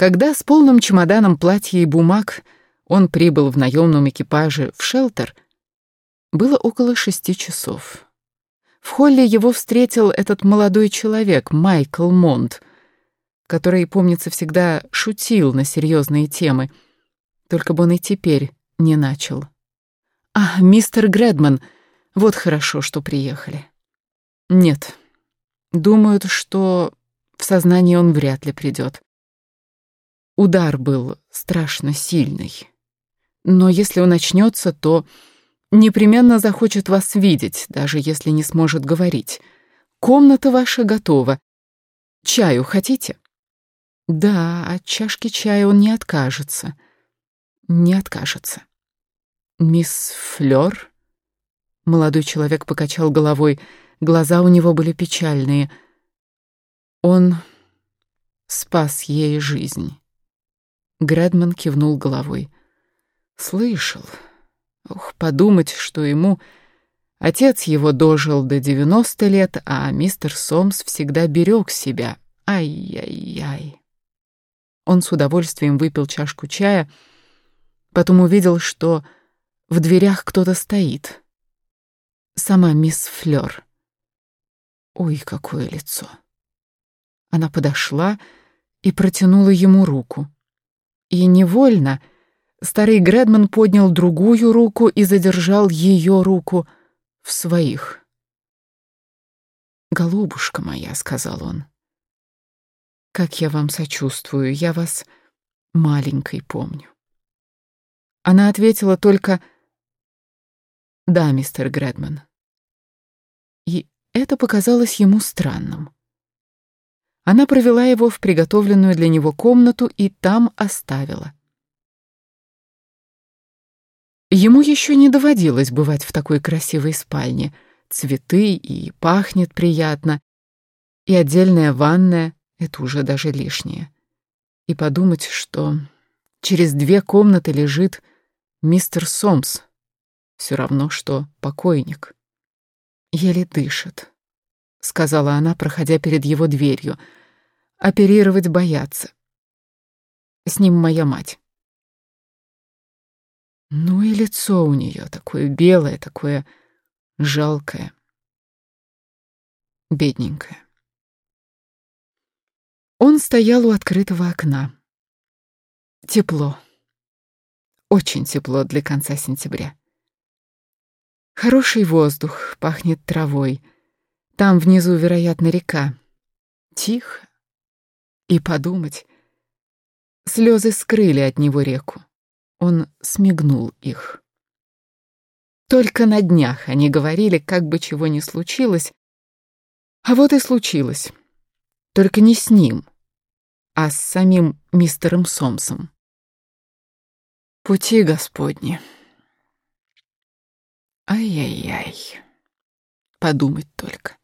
Когда с полным чемоданом платья и бумаг он прибыл в наемном экипаже в шелтер, было около шести часов. В холле его встретил этот молодой человек, Майкл Монт, который, помнится, всегда шутил на серьезные темы, только бы он и теперь не начал. «А, мистер Грэдман, вот хорошо, что приехали». «Нет, думают, что в сознание он вряд ли придет. Удар был страшно сильный. Но если он очнется, то непременно захочет вас видеть, даже если не сможет говорить. Комната ваша готова. Чаю хотите? Да, от чашки чая он не откажется. Не откажется. Мисс Флёр? Молодой человек покачал головой. Глаза у него были печальные. Он спас ей жизнь. Грэдман кивнул головой. Слышал. Ох, подумать, что ему... Отец его дожил до девяносто лет, а мистер Сомс всегда берег себя. Ай-яй-яй. Он с удовольствием выпил чашку чая, потом увидел, что в дверях кто-то стоит. Сама мисс Флёр. Ой, какое лицо. Она подошла и протянула ему руку. И невольно старый Гредман поднял другую руку и задержал ее руку в своих. «Голубушка моя», — сказал он, — «как я вам сочувствую, я вас маленькой помню». Она ответила только «Да, мистер Гредман». И это показалось ему странным. Она провела его в приготовленную для него комнату и там оставила. Ему еще не доводилось бывать в такой красивой спальне. Цветы и пахнет приятно, и отдельная ванная — это уже даже лишнее. И подумать, что через две комнаты лежит мистер Сомс, все равно, что покойник. Еле дышит. — сказала она, проходя перед его дверью. «Оперировать боятся. С ним моя мать». Ну и лицо у нее такое белое, такое жалкое, бедненькое. Он стоял у открытого окна. Тепло. Очень тепло для конца сентября. Хороший воздух, пахнет травой — там внизу, вероятно, река. Тихо. И подумать. Слезы скрыли от него реку. Он смигнул их. Только на днях они говорили, как бы чего ни случилось. А вот и случилось. Только не с ним, а с самим мистером Сомсом. Пути Господни. Ай-яй-яй. Подумать только.